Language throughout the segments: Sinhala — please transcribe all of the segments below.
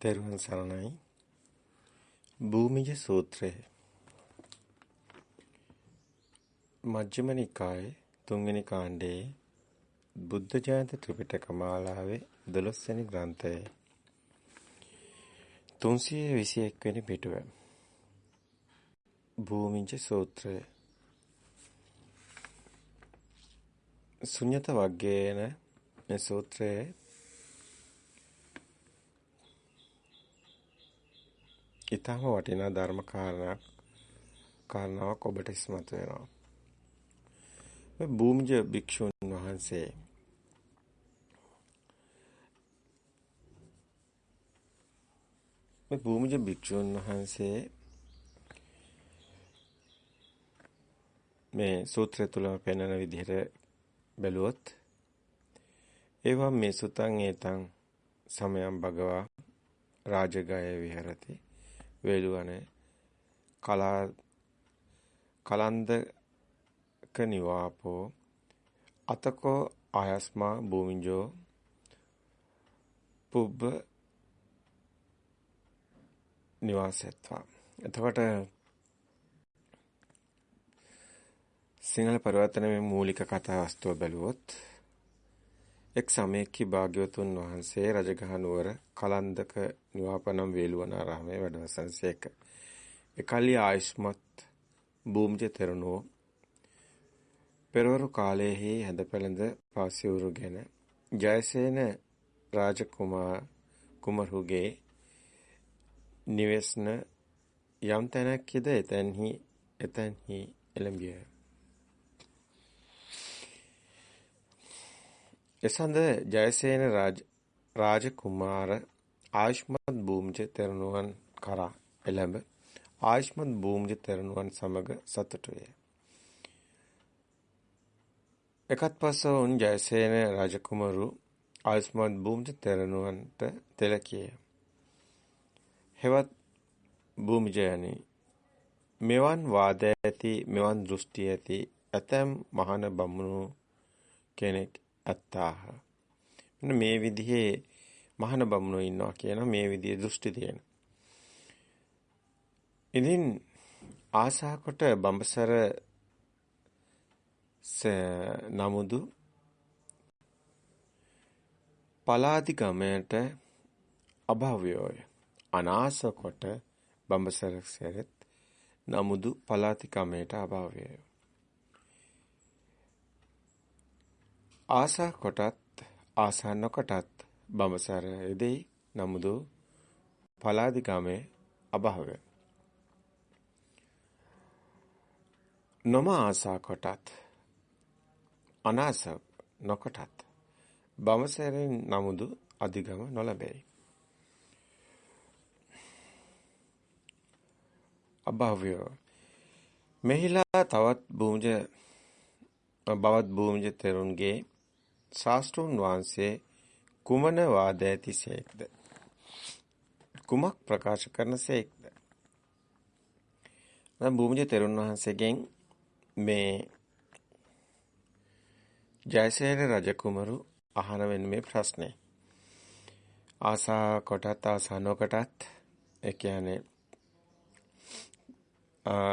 තෙරුවන් සරණයි. භූමිජ සූත්‍රය. මජ්ක්‍ධිම නිකායේ තුන්වෙනි කාණ්ඩයේ බුද්ධ ජයන්ති ත්‍රිපිටක මාලාවේ 12 වෙනි ග්‍රන්ථයේ 321 වෙනි පිටුව. භූමිජ සූත්‍රය. ශුන්්‍යත වග්ගයේන මේ සූත්‍රයේ ඊටම වටිනා ධර්ම කාරණාවක් කාරණාවක් ඔබට ඉස්මතු වෙනවා. මේ භූමිජ භික්ෂුන් වහන්සේ මේ භූමිජ භික්ෂුන් වහන්සේ මේ සූත්‍රය තුල පෙන්වන විදිහට බැලුවොත් ඒවම් මේ සුතං ඒතං සමයං භගවා රාජගය විහෙරති වේලුවනේ. කලා කලන්දක නිවාපෝ. අතකෝ ආයස්මා භූමිජෝ පුබ්බ නිවාසයත්වා එතකොට සිංහල පරිවර්තනයේ මූලික කතා වස්තුව බැලුවොත් එක් සමයකී භාග්‍යවතුන් වහන්සේ රජගහ නුවර කලන්දක නිවාපනම් වේළුවනාරාමයේ වැඩවසන්සේක. එකල්ලි ආයුෂ්මත් භූමිජ තෙරණුව පෙරවරු කාලයේහි හැඳ පැළඳ පාසිවුරුගෙන ජයසේන රාජකුමා කුමරුගේ නිවෙස්න යම් තැනක්ද එතැන්හි එතැන්හි එළඹිය. එසඳ ජයසේන රාජ රාජකුමාර ආයුෂ්මත් භූමිජ තෙරණුවන් කරා එළඹ ආයුෂ්මත් භූමිජ තෙරණුවන් සමග සතුටු වේ. එකත් පස්ස උන් ජයසේන රජකුමරු ආයුෂ්මත් භූමිජ තෙරණුවන්ට තෙලකිය. හෙවත් භූමිජයනි මෙවන් වාද ඇති මෙවන් දෘෂ්ටි ඇති ඇතැම් මහාන බමුණු කෙනෙක් ඇත්තාහ. මෙන්න මේ විදිහේ මහාන බමුණෝ ඉන්නවා කියන මේ විදිහේ දෘෂ්ටි තියෙන. ඉතින් ආසා කොට බඹසර නමුදු පලාදි ගමයට අභාව්‍යෝය අනාස කොට බඹසර සැරෙත් නමුදු පලාති කමයට අභාව්‍යය ආසා කොටත් ආසා නොකොටත් බඹසර එදෙයි නමුදු පලාදිගමේ අභාවය. නොම ආසා කොටත් අනාස නොකොටත් බඹසරින් නමුදු අධිගම නොලැබෙයි. අභාව්‍ය. මෙහිලා තවත් භූමිජ බවත් භූමිජ තෙරුන්ගේ ශාස්ත්‍රුන් වහන්සේ කුමන වාද ඇතිසේක්ද කුමක් ප්‍රකාශ කරනසේක්ද නම් භූමිජ තෙරුන් වහන්සේගෙන් මේ ජයසේන රජකුමරු අහන වෙන මේ ප්‍රශ්නේ. ආසා කොටත් ආසා නොකොටත් ඒ කියන්නේ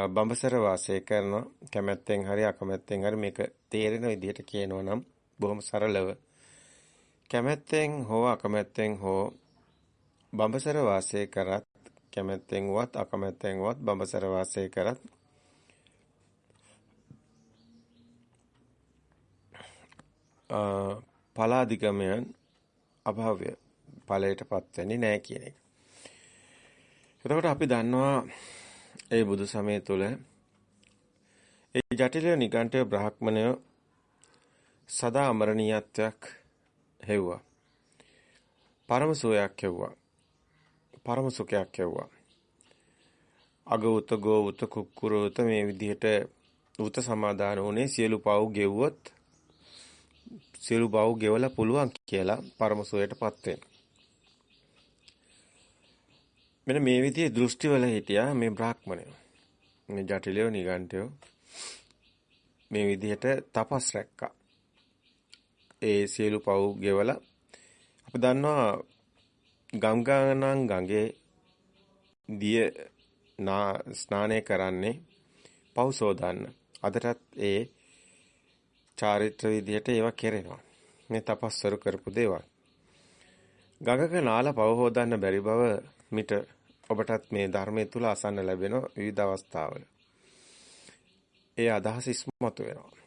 බඹසර වාසය කරන කැමැත්තෙන් හරි අකමැත්තෙන් හරි මේක තේරෙන විදිහට කියනවා නම් බොහොම සරලව කැමැත්තෙන් හෝ අකමැත්තෙන් හෝ බඹසර වාසය කරත් කැමැත්තෙන් වත් අකමැත්තෙන් වත් බඹසර වාසය කරත් පලාදිගමයන් අභාව්‍ය ඵලයටපත් වෙන්නේ නැහැ කියන එක. එතකොට අපි දන්නවා ඒ බුදු සමය තුළ ඒ ජටිල නිගණ්ඨය බ්‍රාහ්මණය සදා අමරණීයත්වයක් හෙව්වා. පරම සෝයක් හෙව්වා. පරම සුඛයක් හෙව්වා. අගෞත ගෝවත කුක්කුරවත මේ විදිහට උත සමාදාන උනේ සියලු පව් ගෙව්වොත් සියලු පව් ගෙවලා පුළුවන් කියලා පරම සෝයටපත් වෙන. මෙන්න මේ විදිහේ දෘෂ්ටිවල හිටියා මේ බ්‍රාහ්මණයෝ. මේ ජටිලයෝ නිගණ්ඨයෝ මේ විදිහට තපස් රැක්කා. ඒ සියලු පව් ගෙවලා අපි දන්නවා ගංගානම් ගඟේ දිය ස්නානය කරන්නේ පව් සෝදන්න. අදටත් ඒ චාරිත්‍ර විදිහට ඒවා කෙරෙනවා. මේ තපස්වරු කරපු දේවල්. ගඟක නාලා පව හොදන්න බැරි බව මිට ඔබටත් මේ ධර්මයේ තුල අසන්න ලැබෙන විවිධ අවස්ථාවල. ඒ අදහස ඉස්මතු වෙනවා.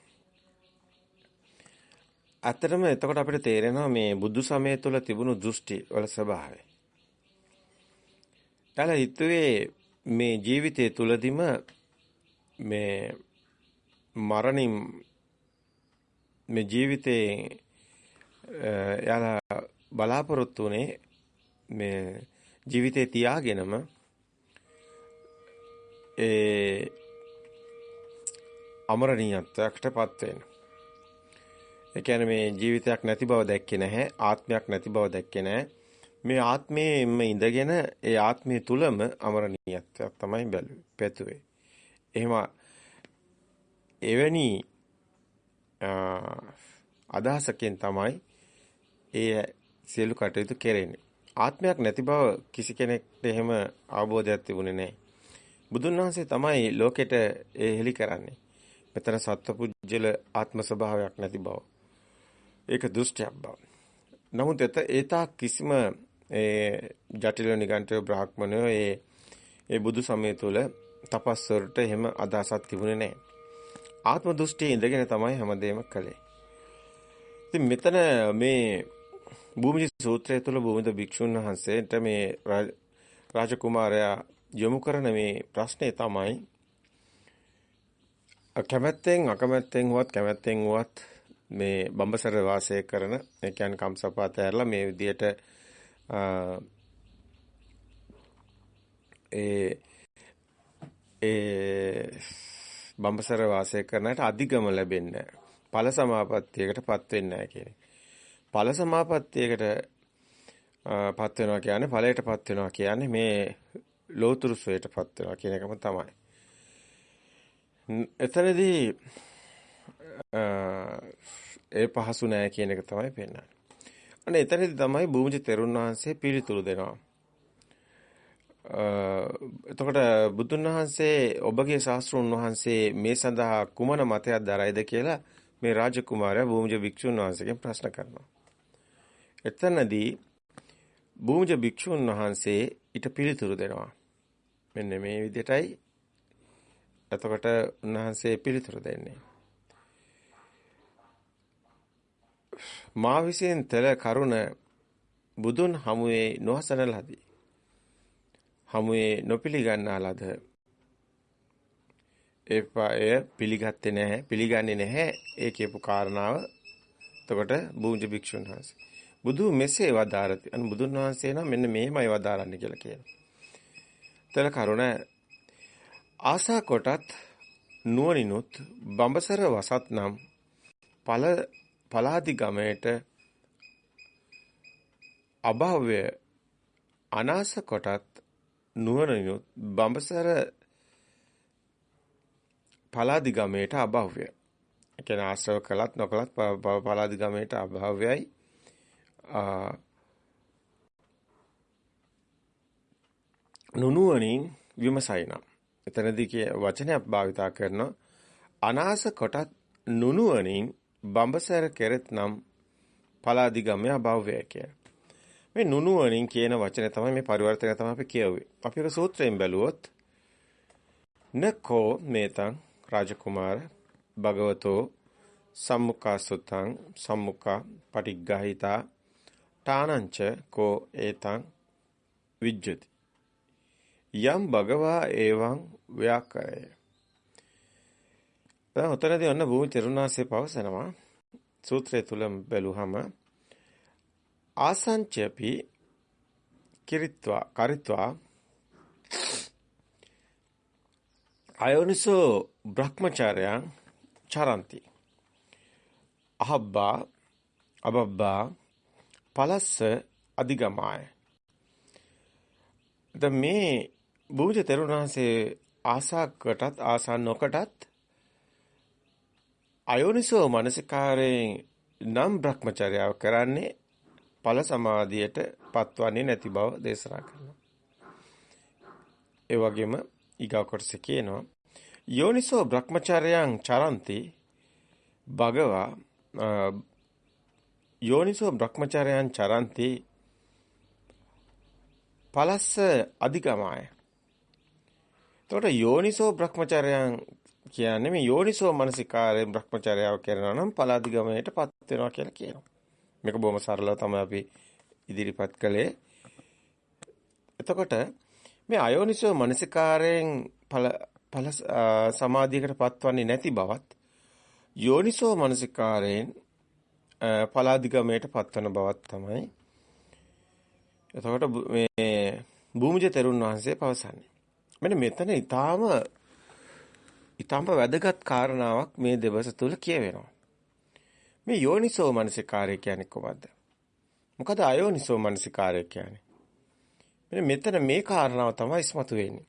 ඇත්තටම එතකොට අපිට තේරෙනවා මේ බුදු සමය තුළ තිබුණු දෘෂ්ටි වල ස්වභාවය. එයාලා හිතුවේ මේ ජීවිතය තුලදිම මේ මරණින් මේ ජීවිතේ එයාලා බලාපොරොත්තු උනේ මේ ජීවිතේ තියාගෙනම ඒ අමරණීයත්වයකටපත් වෙන්න. ඒ කියන්නේ මේ ජීවිතයක් නැති බව දැක්කේ නැහැ, ආත්මයක් නැති බව දැක්කේ නැහැ. මේ ආත්මයේම ඉඳගෙන ඒ ආත්මය තුලම අමරණීයත්වයක් තමයි බැලුවේ, පැතුවේ. එහෙම එවැනි අදහසකින් තමයි ඒ සියලු කටයුතු කෙරෙන්නේ. ආත්මයක් නැති බව කිසි කෙනෙක්ට එහෙම අවබෝධයක් තිබුණේ නැහැ. බුදුන් වහන්සේ තමයි ලෝකෙට ඒ හෙලි කරන්නේ. මෙතන සත්පුජ්‍යල ආත්ම ස්වභාවයක් නැති බව. ඒක දෘෂ්ටියක් බව. නමුත් ඒතා කිසිම ඒ ජටිල නිගණ්ඨ බ්‍රාහ්මණයෝ ඒ ඒ බුදු සමය තුල තපස්වරට එහෙම අදහසක් තිබුණේ නැහැ. ආත්ම දෘෂ්ටියේ ඉඳගෙන තමයි හැමදේම කළේ. ඉතින් මෙතන මේ භූමිජ සූත්‍රය තුළ භූමිද භික්ෂුන් වහන්සේට මේ රාජකුමාරයා යොමු කරන මේ ප්‍රශ්නේ තමයි කැමැත්තෙන් අකමැත්තෙන් වුවත් කැමැත්තෙන් වුවත් මේ බඹසර වාසය කරන ඒ කියන්නේ කම්සපාත ඇරලා මේ විදියට ඒ ඒ බඹසර වාසය කරනට අධිගම ලැබෙන්නේ ඵල සමාපත්තියකටපත් වෙන්නේ නැහැ කියන ඵල සමාපත්තියකට පත් වෙනවා කියන්නේ ඵලයටපත් වෙනවා කියන්නේ මේ ලෝතුරු සෝයටපත් වෙනවා කියන එකම තමයි. එතනදී ඒ පහසු නෑ කියන එක තමයි පෙන්වන්නේ. අනේ එතනදී තමයි භූමිජ තෙරුන් වහන්සේ පිළිතුරු දෙනවා. එතකොට බුදුන් වහන්සේ ඔබගේ ශාස්ත්‍රුන් වහන්සේ මේ සඳහා කුමන මතයක් දරයිද කියලා මේ රාජකුමාරයා භූමිජ භික්ෂුන් වහන්සේගෙන් ප්‍රශ්න කරනවා. එතනදී භූමිජ භික්ෂුන් වහන්සේ ඊට පිළිතුරු දෙනවා. මෙන්න මේ විදිහටයි එතකොට උන්වහන්සේ පිළිතුරු දෙන්නේ. මා විසින් තල කරුණ බුදුන් හමුවේ නොහසන ලදී. හමුවේ නොපිළිගන්නා ලද එපාය පිළිගත්තේ නැහැ පිළිගන්නේ නැහැ ඒ කියපු කාරණාව එතකොට බූජ භික්ෂුන් වහන්සේ බුදු මෙසේ වදාරති අනු බුදුන් වහන්සේ නම් මෙන්න මෙහෙමයි වදාරන්නේ කියලා කියනවා. තල කරුණ ආසා කොටත් නුවණිනුත් බඹසර වසත් නම් ඵල පලාදි ගමයට අභාව්‍ය අනාස කොටත් නුවණිනුත් බඹසර පලාදි ගමයට අභාව්‍ය. ඒ කියන්නේ ආශ්‍රව කළත් නොකළත් පලාදි ගමයට අභාව්‍යයි. නුනුවණින් විමසයිනම්. එතනදී කිය වචනයක් භාවිතා කරන අනාස කොටත් නුනුවණින් බඹසර කෙරෙත් නම් පලාදිගමය අභාව්‍යය කිය. මේ නුනුවණින් කියන වචනේ තමයි මේ පරිවර්තනය තමයි අපි කියුවේ. අපි ඒක සූත්‍රයෙන් බැලුවොත් නකෝ මේතං රාජකුමාර භගවතෝ සම්මුඛාසුතං සම්මුඛා පටිග්ගහිතා තානංච කෝ ඒතං විජ්ජති යම් භගවා එවං ව්‍යාකරය දැන් උතරදී ඔන්න භූමි තෙරුණාසේ පවසනවා. සූත්‍රය තුලම බැලුවහම ආසංචපි කිරිත්වා කරිත්වා. අයෝනිසෝ බ්‍රහ්මචාරයන් චරಂತಿ. අහබ්බා අබබ්බා පලස්ස අධිගමාය. දැන් මේ බුද්ධ තෙරුණාසේ ආසාකටත් ආසා නොකටත් අයෝනිසෝ මනසිකාරයෙන් නම් භ්‍රමචර්යාව කරන්නේ ඵල සමාධියට පත්වන්නේ නැති බව දේශනා කරනවා. ඒ වගේම ඊගා කොටසේ කියනවා යෝනිසෝ බ්‍රහ්මචර්යයන් චරಂತಿ භගවා යෝනිසෝ බ්‍රහ්මචර්යයන් චරಂತಿ පලස්ස අධිගමාය. එතකොට යෝනිසෝ බ්‍රහ්මචර්යයන් කියන්නේ මේ යෝනිසෝ මනසිකාරයෙන් බ්‍රහ්මචර්යාව කරනවා නම් පලාදිගමයටපත් වෙනවා කියලා කියනවා. මේක බොහොම සරලව තමයි අපි ඉදිරිපත් කළේ. එතකොට මේ අයෝනිසෝ මනසිකාරයෙන් ඵල ඵල සමාධියකට පත්වන්නේ නැති බවත් යෝනිසෝ මනසිකාරයෙන් ඵලාදිගමයට පත්වන බවත් තමයි එතකොට මේ භූමිජ තෙරුන් වහන්සේ පවසන්නේ. මෙන්න මෙතන ඊටාම ඊටාම වැදගත් කාරණාවක් මේ දවස තුල කියවෙනවා. මේ යෝනිසෝ මනසිකාරය කියන්නේ කොහොමද? මොකද අයෝනිසෝ මනසිකාරය කියන්නේ? මෙන්න මෙතන මේ කාරණාව තමයි ඉස්මතු වෙන්නේ.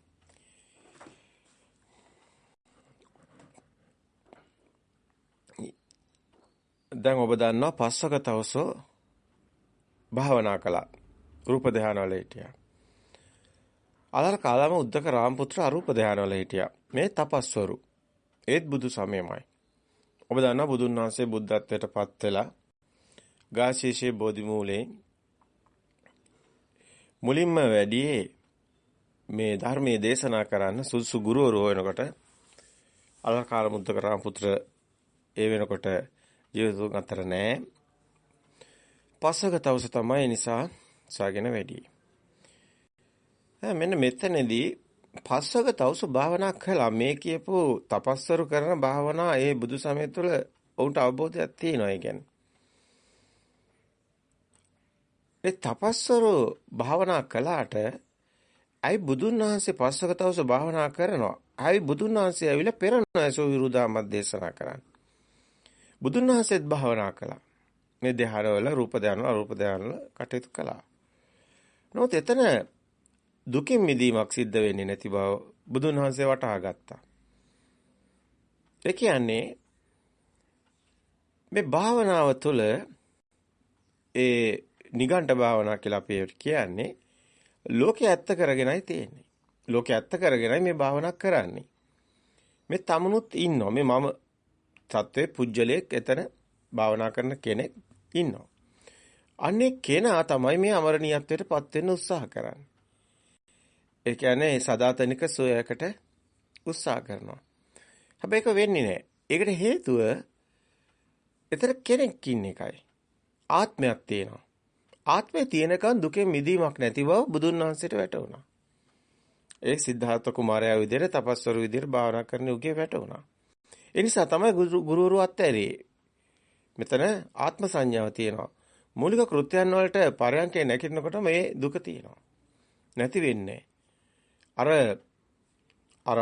දැන් ඔබ දන්නවා පස්වක තවසෝ භාවනා කළා. රූප ධානය වල හිටියා. අලර කාලම උද්දක රාමපුත්‍ර අරූප ධානය වල හිටියා. මේ තපස්වරු. ඒත් බුදු සමයමයි. ඔබ දන්නවා බුදුන් වහන්සේ බුද්ධත්වයට පත් වෙලා ගාශීෂේ බෝධි මූලේ මුලින්ම වැඩියේ මේ ධර්මයේ දේශනා කරන්න සුදුසු ගුරුවරු වෙනකොට අලකාර මුද්දක රාමපුත්‍ර ඒ වෙනකොට ජීවිතුන් අතර නෑ. පස්සක තවස තමයි නිසා සාගෙන වැඩි. මෙන්න මෙතනදී පස්සක තවස භාවනා කළා මේ කියපු තපස්සරු කරන භාවනා ඒ බුදු සමය තුළ ඔවුන්ට අවබෝධයක් තියෙනවා ඒ කියන්නේ. ඒ තපස්සරු භාවනා කළාට අයි බුදුන් වහන්සේ පස්සක තවස භාවනා කරනවා. අයි බුදුන් වහන්සේ ඇවිල්ලා පෙර නොයසෝ විරුදාමත් දේශනා කරන්නේ. බුදුන් වහන්සේත් භාවනා කළා. මේ ධ්‍යානවල රූප ධ්‍යානවල අරූප ධ්‍යානවල කටයුතු කළා. නමුත් එතන දුකින් මිදීමක් සිද්ධ වෙන්නේ නැති බව බුදුන් වහන්සේ වටහා ගත්තා. ඒ කියන්නේ මේ භාවනාව තුළ ඒ නිගණ්ඨ භාවනා කියලා අපි කියන්නේ ලෝකේ ඇත්ත කරගෙනයි තියෙන්නේ. ලෝකේ ඇත්ත කරගෙනයි මේ භාවනා කරන්නේ. මේ තමනුත් ඉන්නවා. මේ මම සත්වයේ පුජ්‍යලයක් එතන භාවනා කරන කෙනෙක් ඉන්නවා. අනේ කෙනා තමයි මේ අමරණීයත්වයට පත් වෙන්න උත්සාහ කරන්නේ. ඒ කියන්නේ සදාතනික සෝයකට උත්සාහ කරනවා. හැබැයි ඒක වෙන්නේ නැහැ. ඒකට හේතුව එතන කෙනෙක් ඉන්න එකයි. ආත්මයක් තියෙනවා. ආත්මය තියෙනකන් දුකෙන් මිදීමක් නැති බව බුදුන් වහන්සේට වැටහුණා. ඒ සිද්ධාර්ථ කුමාරයා විදිහට තපස්වරු විදිහට භාවනා කරන උගේ වැටුණා. ඒ නිසා තමයි ගුරුවරු අත්හැරියේ. මෙතන ආත්ම සංඥාව තියෙනවා. මූලික කෘත්‍යයන් වලට පරයන්කේ නැකිනකොට මේ දුක තියෙනවා. නැති වෙන්නේ. අර අර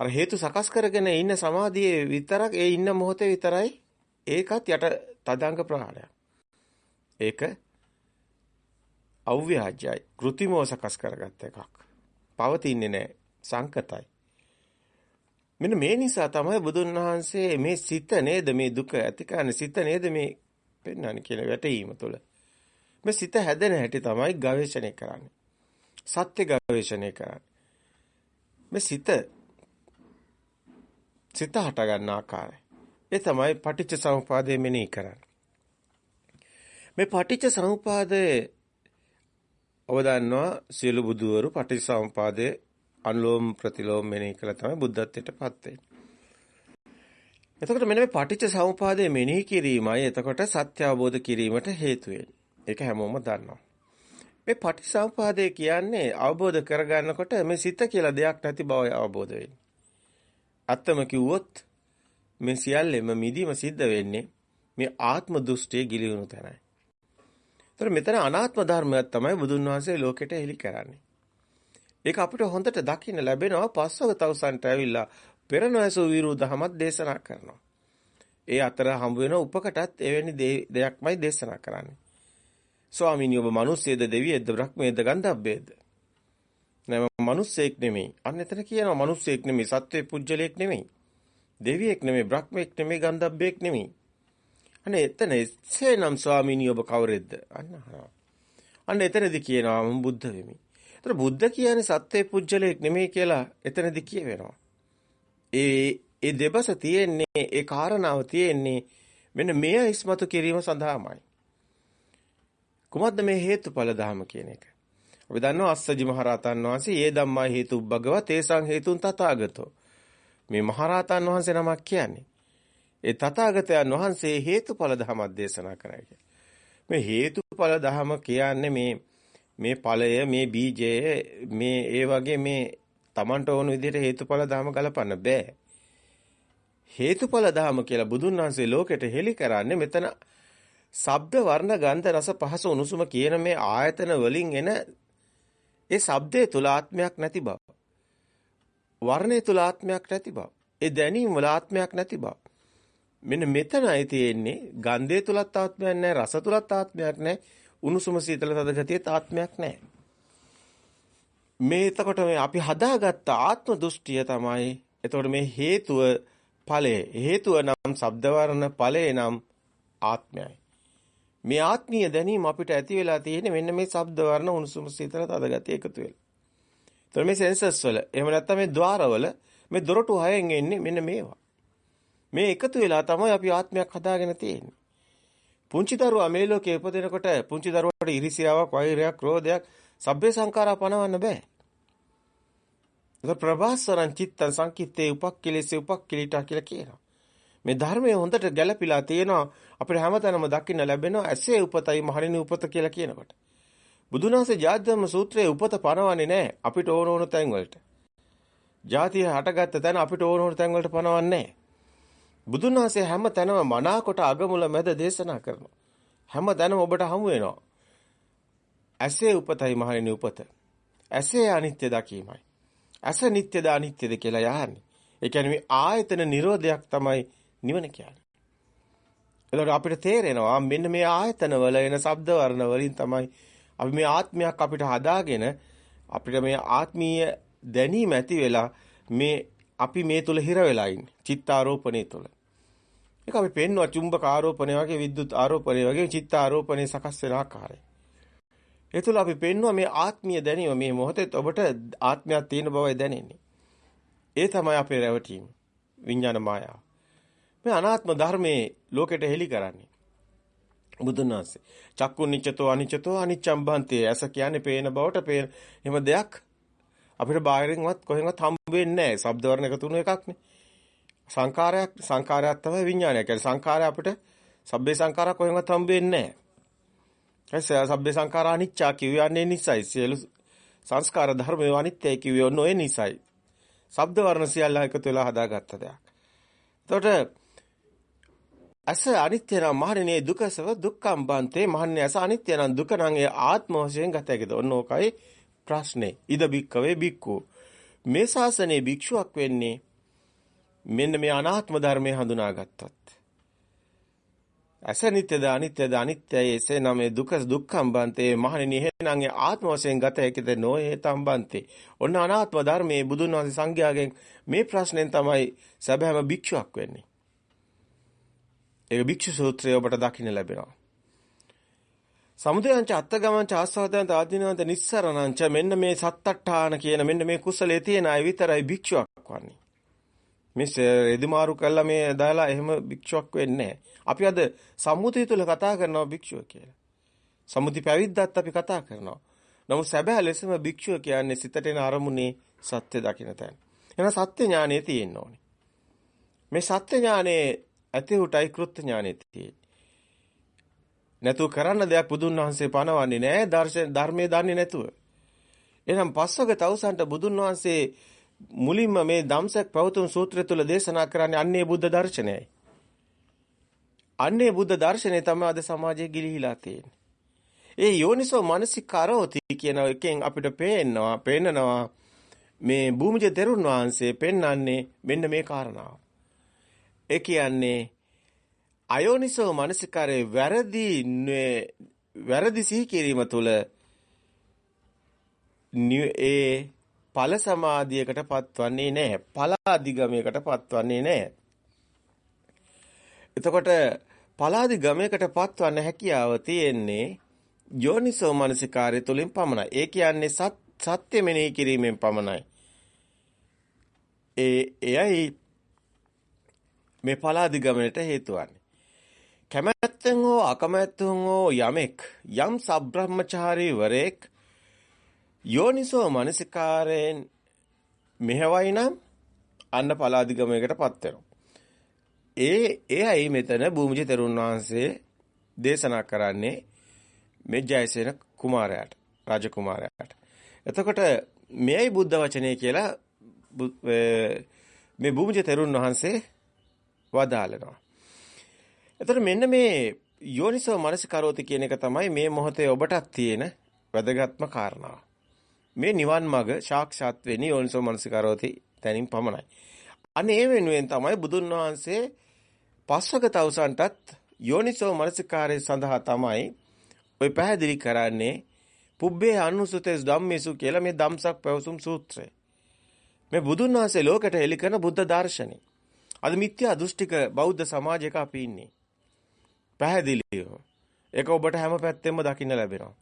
අර හේතු සකස් කරගෙන ඉන්න සමාධියේ විතරක් ඒ ඉන්න මොහොතේ විතරයි ඒකත් යට තදංග ප්‍රහාණයක්. ඒක අව්‍යාජ්‍යයි. કૃතිමව සකස් කරගත්ත එකක්. පවතින්නේ නැහැ. සංකතයි. මෙන්න මේ නිසා තමයි බුදුන් වහන්සේ මේ සිත නේද මේ දුක ඇති කරන සිත නේද මේ පෙන්වන්නේ කියන වැටහීම තුළ. මේ සිත හැදෙන හැටි තමයි ගවේෂණය කරන්නේ. සත්‍ය ගවේෂණය කරන්නේ. මේ සිත සිත හට ගන්න ආකාරය. ඒ තමයි පටිච්ච සමුපාදය මෙනෙහි කරන්නේ. මේ පටිච්ච සමුපාදයේ ඔබ දන්නවා සියලු බුදුවරු පටිච්ච සමුපාදයේ අනුලෝම ප්‍රතිලෝම මෙනෙහි කළා තමයි බුද්ධත්වයට පත් වෙන්නේ. එතකොට මෙන්න මේ පටිච්ච සමුපාදය මෙනෙහි කිරීමයි එතකොට සත්‍ය අවබෝධ කිරීමට හේතු ඒක හැමෝම දන්නවා. මේ පටිච්චසමුපාදය කියන්නේ අවබෝධ කරගන්නකොට මේ සිත කියලා දෙයක් නැති බව අවබෝධ වෙන්නේ. අත්තම කිව්වොත් මේ සියල්ලෙම මිදීම සිද්ධ වෙන්නේ මේ ආත්ම දෘෂ්ටිය ගිලිහුණු තැනයි. ඒතර මෙතන අනාත්ම ධර්මයක් තමයි බුදුන් වහන්සේ ලෝකෙට එලි කරන්නේ. ඒක අපිට හොඳට දකින්න ලැබෙනවා පස්වක තවුසන්ට ඇවිල්ලා පෙර නොඇසූ විරු දහමත් දේශනා කරනවා. ඒ අතර හම්බ වෙන උපකටත් එවැනි දෙයක්මයි දේශනා කරන්නේ. ස්වාමීනි ඔබ මිනිස්සෙද දෙවියෙක්ද බ්‍රහ්මයේද ගන්ධබ්බේද? නෑ මිනිස්සෙක් නෙමෙයි. අන්න එතන කියනවා මිනිස්සෙක් නෙමෙයි සත්වේ පුජ්‍යලයක් නෙමෙයි. දෙවියෙක් නෙමෙයි බ්‍රහ්මෙක් නෙමෙයි ගන්ධබ්බෙක් නෙමෙයි. අනේ එතන එසේනම් ස්වාමීනි ඔබ කවරෙද්ද? අන්න අහනවා. අන්න එතනදී කියනවා මම බුද්ධ වෙමි. ඒතර බුද්ධ කියන්නේ සත්වේ පුජ්‍යලයක් නෙමෙයි කියලා එතනදී කියවෙනවා. ඒ ඒ දෙබස තියෙන්නේ ඒ කාරණාව තියෙන්නේ මෙන්න මෙය ඉස්මතු කිරීම සඳහාමයි. කුමද්ද මේ හේතුඵල ධම කියන එක? අපි දන්නවා අස්සජි මහරහතන් වහන්සේ "ඒ ධම්මා හේතුබ්බගව තේසං හේතුන් තථාගතෝ." මේ මහරහතන් වහන්සේ නමක් කියන්නේ. ඒ තථාගතයන් වහන්සේ හේතුඵල ධමයක් දේශනා කරයි. මේ හේතුඵල ධම කියන්නේ මේ මේ ඵලය මේ බීජය මේ ඒ වගේ මේ Tamanට ඕන විදිහට හේතුඵල ධම ගලපන්න බෑ. හේතුඵල ධම කියලා බුදුන් වහන්සේ ලෝකෙට හෙළි කරන්නේ මෙතන ශබ්ද වර්ණ ගන්ධ රස පහස උණුසුම කියන මේ ආයතන වලින් එන ඒ ශබ්දේ තුල ආත්මයක් නැති බව. වර්ණේ තුල ආත්මයක් නැති බව. ඒ දැනීම වල ආත්මයක් නැති බව. මෙන්න මෙතනයි තියෙන්නේ ගන්ධයේ තුලත් ආත්මයක් නැහැ රස තුලත් ආත්මයක් නැහැ උණුසුම සීතල තද ගතියේ ආත්මයක් නැහැ. මේ එතකොට මේ අපි හදාගත්ත ආත්ම දෘෂ්ටිය තමයි එතකොට මේ හේතුව ඵලය හේතුව නම් ශබ්ද වර්ණ ඵලය නම් ආත්මයයි. මේ ආත්මීය දැනීම අපිට ඇති වෙලා තියෙන්නේ මෙන්න මේ ශබ්ද වර්ණ උණුසුම සීතල තද ගතිය එකතු වෙලා. ඒතර මේ සෙන්සර්ස් වල එහෙම නැත්නම් මේ ద్వාරවල මේ දොරටු හයෙන් එන්නේ මෙන්න මේවා. මේ එකතු වෙලා තමයි අපි ආත්මයක් හදාගෙන තියෙන්නේ. පුංචි දරුවා මේ ලෝකේ උපදිනකොට පුංචි දරුවාට ඉරිසියාවක්, වෛරයක්, ක්‍රෝධයක්, සබ්බේ සංඛාරා පනවන්න බෑ. ඒක ප්‍රභාසරං චිත්තං සංකිට්ඨේ උපක්ඛිලේසේ උපක්ඛිලිටා කියලා කියනවා. මේ ධර්මයේ හොඳට ගැළපීලා තියෙනවා අපිට හැමතැනම දකින්න ලැබෙනවා ඇසේ උපතයි මහණෙනි උපත කියලා කියනකොට. බුදුන් වහන්සේ ජාත්‍යම සූත්‍රයේ උපත පනවන්නේ නැහැ අපිට ඕන ඕන තැන් වලට. ජාතිය හටගත්ත තැන අපිට ඕන ඕන තැන් වලට පනවන්නේ නැහැ. බුදුන් වහන්සේ හැම තැනම මනාකොට අගමුල මැද දේශනා කරනවා. හැම තැනම ඔබට හමු වෙනවා. ඇසේ උපතයි මහණෙනි උපත. ඇසේ අනිත්‍ය දකීමයි. ඇස නිට්ටයද අනිත්‍යද කියලා යහන්නේ. ඒ කියන්නේ මේ ආයතන නිරෝධයක් තමයි නිවන කියන්නේ. එතකොට අපිට තේරෙනවා මෙන්න මේ ආයතන වල එන ශබ්ද වර්ණ වලින් තමයි අපි මේ ආත්මයක් අපිට හදාගෙන අපිට මේ ආත්මීය දැනීම ඇති වෙලා මේ අපි මේ තුල හිර වෙලා ඉන්නේ. චිත්තාරෝපණය තුල. ඒක අපි පෙන්වුවා චුම්බක ආරෝපණය වගේ විද්‍යුත් ආරෝපණය වගේ චිත්ත ආරෝපණය සකස් වෙන ආකාරය. ඒ තුල අපි පෙන්වුවා මේ ආත්මීය දැනීම මේ මොහොතේ ඔබට ආත්මයක් තියෙන බවයි දැනෙන්නේ. ඒ තමයි අපේ රැවටීම. විඥාන මායාව. මේ අනාත්ම ධර්මයේ ලෝකෙට හෙළි කරන්නේ. බුදුන් වහන්සේ. චක්කු නිච්චතෝ අනිච්චතෝ අනිච්ඡම් බන්තේ. ඇස කියන්නේ පේන බවට පේන. එහෙම දෙයක් අපිට බාහිරින්වත් කොහෙන්වත් හම්බ වෙන්නේ නැහැ. ශබ්ද වර්ණ එකතු වෙන එකක්නේ. සංකාරයක් සංකාරයක් තමයි විඥානය. කියන්නේ සංකාරය අපිට සබ්බේ සංකාරයක් කොහෙන්වත් හම්බ වෙන්නේ නැහැ. ඒ සබ්බේ සංකාර අනිච්චා කියවන්නේ නිසයි. සියලු සංස්කාර ධර්ම ඒවා අනිත්‍යයි කියවේ ඔන්න ඔය නිසයි. ශබ්ද වර්ණ සියල්ල එකතු වෙලා හදාගත්ත දෙයක්. එතකොට අස අනිත්‍ය නම් මහණෙනි දුකසව දුක්ඛම් බන්තේ මහණෙනි අස අනිත්‍ය නම් දුක නම් ඒ ආත්ම වශයෙන් ගත හැකිද? ඔන්න ඕකයි ප්‍රශ්නේ. ඉද බික්කවේ බික්කු. මේ ශාසනයේ භික්ෂුවක් වෙන්නේ මෙන්න මේ අනාත්ම ධර්මය හඳුනාගත්තොත්. අස නිත්‍යද අනිත්‍යද අනිත්‍යයි එසේ නම් මේ දුක දුක්ඛම් බන්තේ මහණෙනි එහෙනම් ඒ ආත්ම වශයෙන් ගත හැකිද නොයේ තම්බන්තේ. ඔන්න අනාත්ම ධර්මයේ බුදුන් වහන්සේ සංඝයාගෙන් මේ ප්‍රශ්නෙන් තමයි සැබෑම භික්ෂුවක් වෙන්නේ. ඒක භික්ෂු සූත්‍රය ඔබට දකින්න ලැබෙනවා. සමුදයන්ච අත්තගමංච ආස්වාදයන්ත ආදීනවන්ත නිස්සරණංච මෙන්න මේ සත්තට්ඨාන කියන මෙන්න මේ කුසලයේ තියෙන අය විතරයි භික්ෂුවක් වන්නේ. මේ එදිමාරු කළා මේ දාලා එහෙම භික්ෂුවක් වෙන්නේ අපි අද සම්මුතිය තුල කතා කරනවා භික්ෂුව කියලා. සම්මුති පැවිද්දත් අපි කතා කරනවා. නමුත් සැබෑ ලෙසම භික්ෂුව කියන්නේ සිතට එන අරමුණේ සත්‍ය දකින්න තැන. එහෙනම් සත්‍ය ඥානෙ තියෙන්න ඕනේ. මේ සත්‍ය ඥානෙ ඇති උටයි කෘත්‍ය ඥානෙ තියෙන්නේ. නැතුව කරන්න දෙයක් බුදුන් වහන්සේ පනවන්නේ නැහැ දර්ශන ධර්මයේ දන්නේ නැතුව. එහෙනම් පස්වග තවුසන්ට බුදුන් වහන්සේ මුලින්ම මේ ධම්සක් පවතුම් සූත්‍රය තුල දේශනා කරන්නේ අන්නේ බුද්ධ දර්ශනයයි. අන්නේ බුද්ධ දර්ශනය තමයි අද සමාජයේ ගිලිහිලා තියෙන්නේ. ඒ යෝනිසෝ මනසිකාරෝති කියන එකෙන් අපිට පේනවා පේනනවා මේ භූමිජ තෙරුන් වහන්සේ පෙන්වන්නේ මෙන්න මේ කාරණාව. ඒ කියන්නේ අයෝනිසෝ මනසිකාරයේ වැරදි වැරදි සිහි කිරීම තුළ ඒ ඵල සමාධියකට පත්වන්නේ නැහැ. ඵල අධිගමයකට පත්වන්නේ නැහැ. එතකොට පලාදි ගමයකට පත්වන්න හැකියාව තියෙන්නේ යෝනිසෝ මනසිකාරය තුලින් පමණයි. ඒ කියන්නේ සත්‍ය මෙනෙහි කිරීමෙන් පමණයි. ඒ එයයි මේ පලාදි ගමනට හේතු වන්නේ. කැමැත්තෙන් හෝ අකමැත්තෙන් හෝ යමෙක් යම් සබ්‍රහ්මචාරී වරෙක් යෝනිසෝ මනසිකාරයෙන් මෙහෙවයි නම් අන්න පලාදි ගමයකටපත් වෙනවා. ඒ එයයි මෙතන භූමිජ තෙරුන් වහන්සේ දේශනා කරන්නේ මේ ජයසේන කුමාරයාට රාජ කුමාරයාට. එතකොට මෙයයි බුද්ධ වචනේ කියලා මේ භූමිජ තෙරුන් වහන්සේ වදාළනවා. එතකොට මෙන්න මේ යෝනිසෝ මනසිකරෝති කියන එක තමයි මේ මොහොතේ ඔබටත් තියෙන වැදගත්ම කාරණාව. මේ නිවන් මඟ සාක්ෂාත් වෙන්නේ යෝනිසෝ මනසිකරෝති තැනින් පමණයි. අනේ ඒ වෙනුවෙන් තමයි බුදුන් වහන්සේ පස්වක තවුසන්ටත් යෝනිසෝ මනසිකාරය සඳහා තමයි ඔය පැහැදිලි කරන්නේ පුබ්බේ අනුසුතේස් ධම්මේසු කියලා මේ ධම්සක් පැවසුම් සූත්‍රය. මේ බුදුන් වහන්සේ ලෝකයට එලි කරන බුද්ධ දර්ශනය. අද මිත්‍යා දෘෂ්ටික බෞද්ධ සමාජයක අපි ඉන්නේ. පැහැදිලිව. ඒක ඔබට හැම පැත්තෙම දකින්න ලැබෙනවා.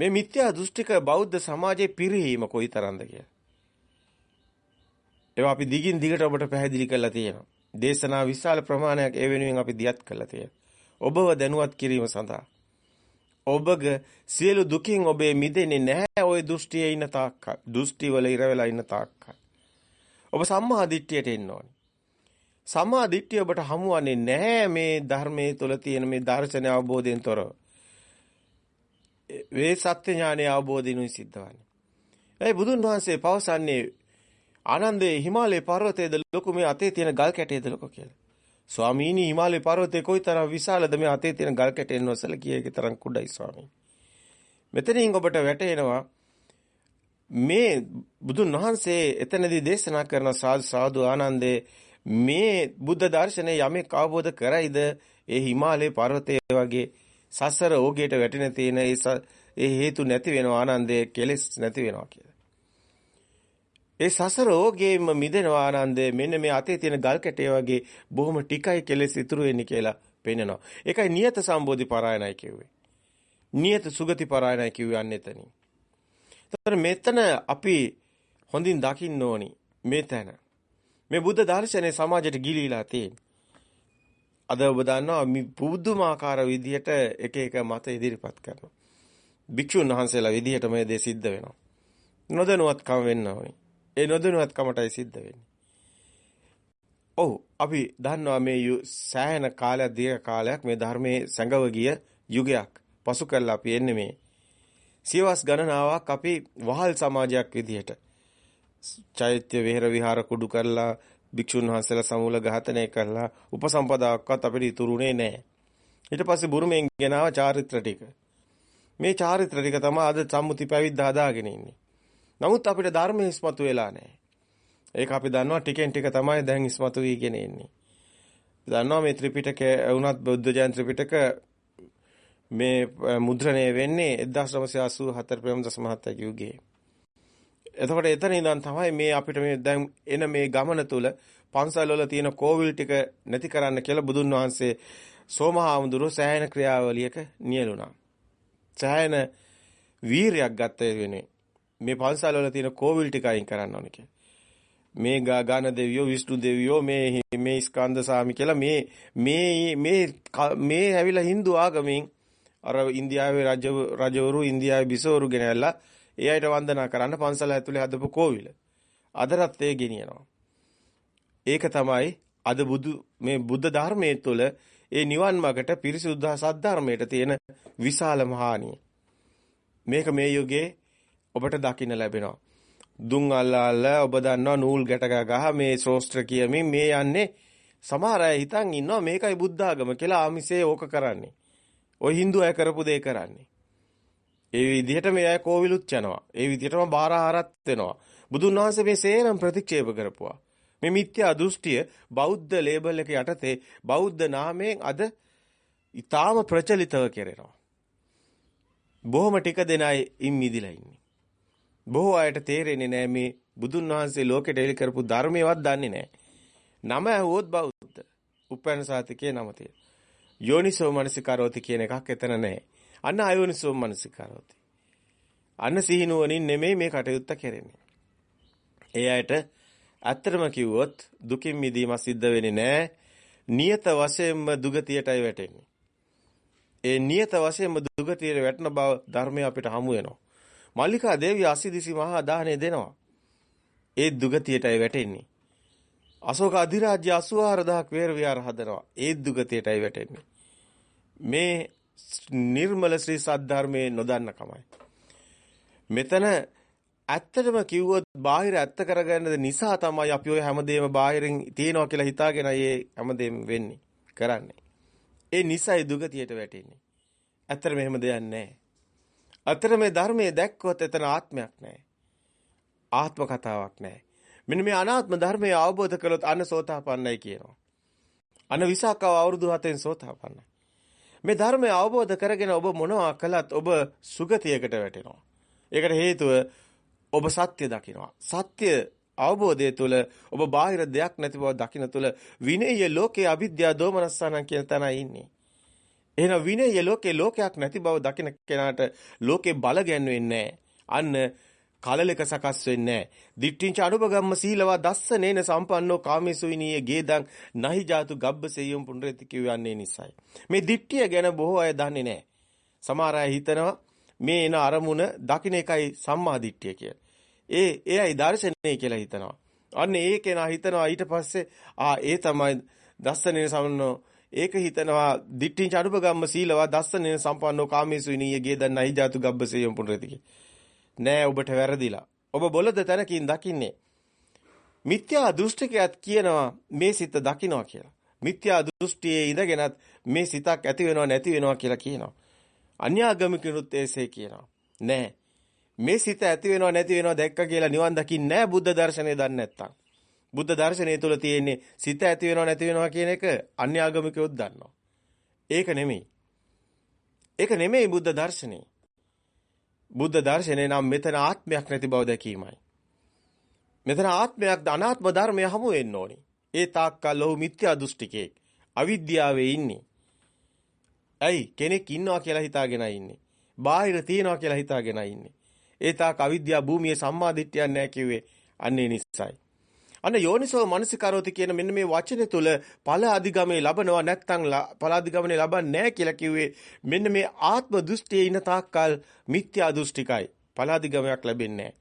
මේ මිත්‍යා දෘෂ්ටික බෞද්ධ සමාජයේ පිරිහීම කොයිතරම්ද කියලා. ඒවා අපි දිගින් දිගට ඔබට පැහැදිලි කරලා තියෙනවා. දේශනා විශාල ප්‍රමාණයක් ඒ වෙනුවෙන් අපි දියත් කරලා තියෙනවා. ඔබව දැනුවත් කිරීම සඳහා. ඔබගේ සියලු දුකින් ඔබේ මිදෙන්නේ නැහැ ওই දෘෂ්ටියේ ඉන්න තාක්කල්. දෘෂ්ටි වල ඉර වෙලා ඉන්න තාක්කල්. ඔබ සම්මා දිට්ඨියට එන්න ඕනේ. සම්මා දිට්ඨිය ඔබට හමුවන්නේ නැහැ මේ ධර්මයේ තුල තියෙන මේ දර්ශන අවබෝධයෙන් තොරව. වේ සත්‍ය ඥානය අවබෝධිනුයි සිද්ධවන්නේ. ඒ බුදුන් වහන්සේ පවසන්නේ ආනන්දේ හිමාලය පර්වතයේද ලොකු මේ අතේ තියෙන ගල් කැටයේද ලොකු කියලා. ස්වාමීනි හිමාලය පර්වතේ කොයිතරම් විශාලද මේ අතේ තියෙන ගල් කැටයෙන් නොසල කීයක තරම් කුඩයි ස්වාමීනි. මෙතනින් ඔබට වැටහෙනවා මේ බුදුන් වහන්සේ එතනදී දේශනා කරන සාදු සාදු ආනන්දේ මේ බුද්ධ දර්ශනය යමෙක් අවබෝධ කරයිද ඒ හිමාලය පර්වතයේ වගේ සසර ඕගේට වැටෙන තියෙන ඒ හේතු නැති වෙනවා ආනන්දේ කෙලෙස් නැති වෙනවා කියලා. ඒ සසර ඕගේම මිදෙනවා ආනන්දේ මෙන්න මේ අතේ තියෙන ගල් කැටේ වගේ බොහොම ටිකයි කෙලෙස් ඉතුරු වෙන්නේ කියලා පෙන්නනවා. ඒකයි නියත සම්බෝධි පරායනයි කිව්වේ. නියත සුගති පරායනයි කිව්වේ අන්න එතනින්. ඒතර මෙතන අපි හොඳින් දකින්න ඕනි මේ තැන. මේ බුද්ධ දර්ශනේ සමාජයට ගිලීලා තියෙන. අද ඔබ දන්නවා මේ පුදුමාකාර විදිහට එක එක මත ඉදිරිපත් කරනවා. භික්ෂුන් වහන්සේලා විදිහට මේ දේ සිද්ධ වෙනවා. නොදැනුවත්කම වෙන්න ඕනි. ඒ නොදැනුවත්කමටයි සිද්ධ වෙන්නේ. ඔව් අපි දන්නවා මේ සෑහෙන කාලයක් දීර්ඝ කාලයක් මේ ධර්මයේ සැඟව ගිය යුගයක් පසු කරලා අපි එන්නේ මේ සියවස් ගණනාවක් අපි වහල් සමාජයක් විදිහට චෛත්‍ය විහෙර විහාර කුඩු කරලා භික්ෂුන් වහන්සේලා සමූල ඝාතනය කරලා උපසම්පදාවක්වත් අපිට ඉතුරුනේ නැහැ. ඊට පස්සේ බුරුමෙන් ගෙනාව චාරිත්‍ර ටික. මේ චාරිත්‍ර ටික තමයි අද සම්මුති පැවිද්ද හදාගෙන ඉන්නේ. නමුත් අපිට ධර්මයේ ඉස්මතු වෙලා නැහැ. ඒක අපි දන්නවා ටිකෙන් ටික තමයි දැන් ඉස්මතු වීගෙන එන්නේ. දන්නවා මේ ත්‍රිපිටකය වුණත් බුද්ධ ජයන්ති ත්‍රිපිටක මේ මුද්‍රණය වෙන්නේ 1984 ප්‍රේමදසමහත්ය යුගයේ. එතකොට එතන ඉඳන් තමයි මේ අපිට මේ දැන් එන මේ ගමන තුල පන්සල් වල තියෙන කෝවිල් ටික නැති කරන්න කියලා බුදුන් වහන්සේ සෝමහාමුදුරුව සෑහෙන ක්‍රියාවලියක නියලුණා. සෑහෙන වීරයක් ගත්ත වෙන්නේ. මේ පන්සල් වල තියෙන කෝවිල් ටික අයින් කරන්න ඕනේ කියලා. මේ ගාන දෙවියෝ විෂ්ණු දෙවියෝ මේ මේ ස්කන්ධ සාමි කියලා මේ මේ මේ මේ ඇවිල්ලා Hindu ආගමෙන් අර ඉන්දියාවේ රජ රජවරු ඉන්දියාවේ බිසවරු ගෙනල්ලා ඒ අයට වන්දනා කරන්න පන්සල ඇතුලේ හදපු කෝවිල. අදටත් ඒ ගෙනියනවා. ඒක තමයි අද බුදු මේ බුද්ධ ධර්මයේ තුල ඒ නිවන් මාර්ගට පිරිසුදු සද්ධර්මයට තියෙන විශාල මහානිය. මේක මේ යුගයේ ඔබට දකින්න ලැබෙනවා. දුන් අල්ලාල ඔබ දන්නවා නූල් ගැට ගහ මේ ශෝස්ත්‍ර කියමින් මේ යන්නේ සමහර අය හිතන් ඉන්නවා මේකයි බුද්ධ ආගම කියලා ආමිසේ ඕක කරන්නේ. ওই Hindu අය කරපු දේ කරන්නේ. ඒ විදිහට මේ අය කෝවිලුත් යනවා. ඒ විදිහටම බාරහාරත් වෙනවා. බුදුන් වහන්සේ මේ සේරම ප්‍රතික්ෂේප කරපුවා. මේ මිත්‍යා දෘෂ්ටිය බෞද්ධ ලේබල් එක යටතේ බෞද්ධ නාමයෙන් අද ඊටාම ප්‍රචලිතව කෙරෙනවා. බොහොම ටික දෙනයි ඉන් මිදිලා ඉන්නේ. බොහෝ අයට තේරෙන්නේ නැහැ මේ බුදුන් වහන්සේ ලෝකෙට එලි කරපු ධර්මයවත් දන්නේ නැහැ. නම ඇහුවොත් බෞද්ධ. උපැන්න සාතිකේ නම තියෙන. යෝනිසෝ මනසිකාරෝති කියන එකක් එතන නැහැ. අන්න අයෝනිසෝ මනසිකාරෝති. අන්න සිහිනුවණින් නෙමෙයි මේ කටයුත්ත කෙරෙන්නේ. ඒ අයට ඇත්තටම කිව්වොත් දුකින් මිදීම සිද්ධ වෙන්නේ නැහැ. නියත වශයෙන්ම දුගතියටයි වැටෙන්නේ. ඒ නියත වශයෙන්ම දුගතියට වැටෙන බව ධර්මය අපිට හමු වෙනවා. මල්ලිකා දේවිය අසිදිසි මහා දාහනේ දෙනවා. ඒ දුගතියටයි වැටෙන්නේ. අශෝක අධිරාජ්‍ය 84000ක් වේර විහාර හදනවා. ඒ දුගතියටයි වැටෙන්නේ. මේ නිර්මල ශ්‍රී සද්ධර්මයේ නොදන්න කමයි. මෙතන ඇත්තටම කිව්වොත් බාහිර ඇත්ත කරගන්න නිසා තමයි අපි ඔය හැමදේම බාහිරින් තියනවා කියලා හිතාගෙන ඒ හැමදේම වෙන්නේ කරන්නේ. ඒ නිසයි දුගතියට වැටෙන්නේ. ඇත්තට මෙහෙම දෙයක් නැහැ. අතර මේ ධර්මයේ දැක්කොත් එතන ආත්මයක් නැහැ. ආත්ම කතාවක් නැහැ. මෙන්න මේ අනාත්ම ධර්මය අවබෝධ කළොත් අන්න සෝතාපන්නයි කියනවා. අන්න විසාකව අවුරුදු 7න් සෝතාපන්නයි. මේ ධර්මය අවබෝධ කරගෙන ඔබ මොනවා කළත් ඔබ සුගතියකට වැටෙනවා. ඒකට හේතුව ඔබ සත්‍ය දකිනවා. සත්‍ය අවබෝධය තුළ ඔබ බාහිර දෙයක් නැති බව දකින තුළ විනය්‍ය ලෝකේ අවිද්‍යාව දෝමනස්සාන කියන තැනයි ඉන්නේ. එහෙනම් විනය්‍ය ලෝකේ ලෝකයක් නැති බව දකින කෙනාට ලෝකේ බල ගැන්වෙන්නේ අන්න කලලක සකස් වෙන්නේ නැහැ. දිට්ඨිංච අනුපගම්ම සීලවා දස්සනේන සම්පන්නෝ කාමේසුයිනීය ගේදං නහි ජාතු ගබ්බසෙයුම් පුනරති කියවන්නේ නිසයි. මේ දිට්ඨිය ගැන බොහෝ අය දන්නේ නැහැ. සමහර අය හිතනවා මේ එන අරමුණ දකින්න එකයි සම්මා දිට්ඨිය කියලා. ඒ එයයි දර්ශනය කියලා හිතනවා. අන්න ඒකේ නා හිතනවා ඊට පස්සේ ආ ඒ තමයි දස්සනේන සම්පන්නෝ ඒක හිතනවා දිට්ඨිංච අනුපගම්ම සීලවා දස්සනේන සම්පන්නෝ කාමේසුයිනීය ගේදං නහි ජාතු ගබ්බසෙයුම් පුනරති කියලා. නෑ ඔබට වැරදිලා. ඔබ බොලද තැනකින් දකින්නේ. මිත්‍යා දෘෂ්ටිකයත් කියනවා මේ සිත දකින්නවා කියලා. මිත්‍යා දෘෂ්ටියේ ඉඳගෙනත් මේ සිතක් ඇති වෙනව නැති වෙනවා කියලා කියනවා. අන්‍යාගමිකිනුත් ඒසේ කියනවා. නෑ. මේ සිත ඇති වෙනව නැති වෙනව දැක්ක කියලා නිවන් දකින්නේ නෑ බුද්ධ දර්ශනය දන්නේ නැත්තම්. බුද්ධ දර්ශනය තුල තියෙන්නේ සිත ඇති වෙනව නැති වෙනවා කියන එක අන්‍යාගමිකයොත් දන්නවා. ඒක නෙමෙයි. ඒක නෙමෙයි බුද්ධ දර්ශනය. බුද්ධ දර්ශනේ නම් මෙතන ආත්මයක් නැති බව දැකීමයි. මෙතන ආත්මයක් අනාත්ම ධර්මය හමු වෙන්න ඕනි. ඒ තාක්කල් ඔහු මිත්‍යා දෘෂ්ටිකයෙක්. අවිද්‍යාවේ ඉන්නේ. ඇයි කෙනෙක් ඉන්නවා කියලා හිතාගෙන ඉන්නේ. බාහිර තියනවා කියලා හිතාගෙන ඉන්නේ. ඒ තාක් අවිද්‍යා භූමියේ සම්මාදිට්ඨියක් නැහැ කිව්වේ අන්නේ නිසයි. අන්න යෝනිසෝ මනසිකාරෝති කියන මෙන්න මේ වචනේ තුල ඵල අධිගමේ ලබනවා නැත්නම් ඵල අධිගමනේ ලබන්නේ නැහැ කියලා කිව්වේ මෙන්න මේ ආත්ම දෘෂ්ටියේ ඉන තාක්කල් මිත්‍යා දෘෂ්ටිකයි ඵල අධිගමයක් ලැබෙන්නේ නැහැ.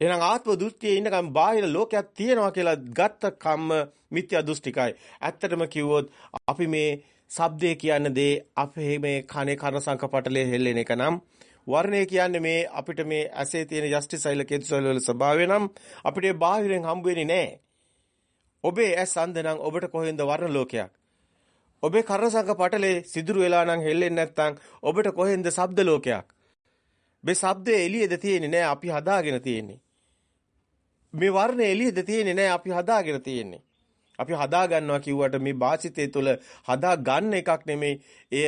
එහෙනම් ආත්ම දෘෂ්ටියේ ඉන්නකම් බාහිර ලෝකයක් තියෙනවා කියලා ගත්ත කම්ම මිත්‍යා දෘෂ්ටිකයි. ඇත්තටම කිව්වොත් අපි මේ shabdේ කියන දේ අපේ මේ කනේ කන සංකපටලේ හෙල්ලෙන එක නම් වර්ණය කියන්නේ මේ අපිට මේ ඇසේ තියෙන යෂ්ටිසෛල කෙතුසෛල වල ස්වභාවය නම් අපිට බාහිරෙන් හම්බ වෙන්නේ නැහැ. ඔබේ ඇස් අන්ධ නම් ඔබට කොහෙන්ද වර්ණ ලෝකයක්? ඔබේ කර්ණසංක පටලේ සිදුරු වෙලා නම් හෙල්ලෙන්නේ නැත්නම් ඔබට කොහෙන්ද ශබ්ද ලෝකයක්? මේ ශබ්දේ එළියේද තියෙන්නේ නැහැ අපි හදාගෙන තියෙන්නේ. මේ වර්ණ එළියේද තියෙන්නේ නැහැ අපි හදාගෙන තියෙන්නේ. අපි හදා ගන්නවා කිව්වට මේ වාචිතය තුළ හදා ගන්න එකක් නෙමෙයි. එය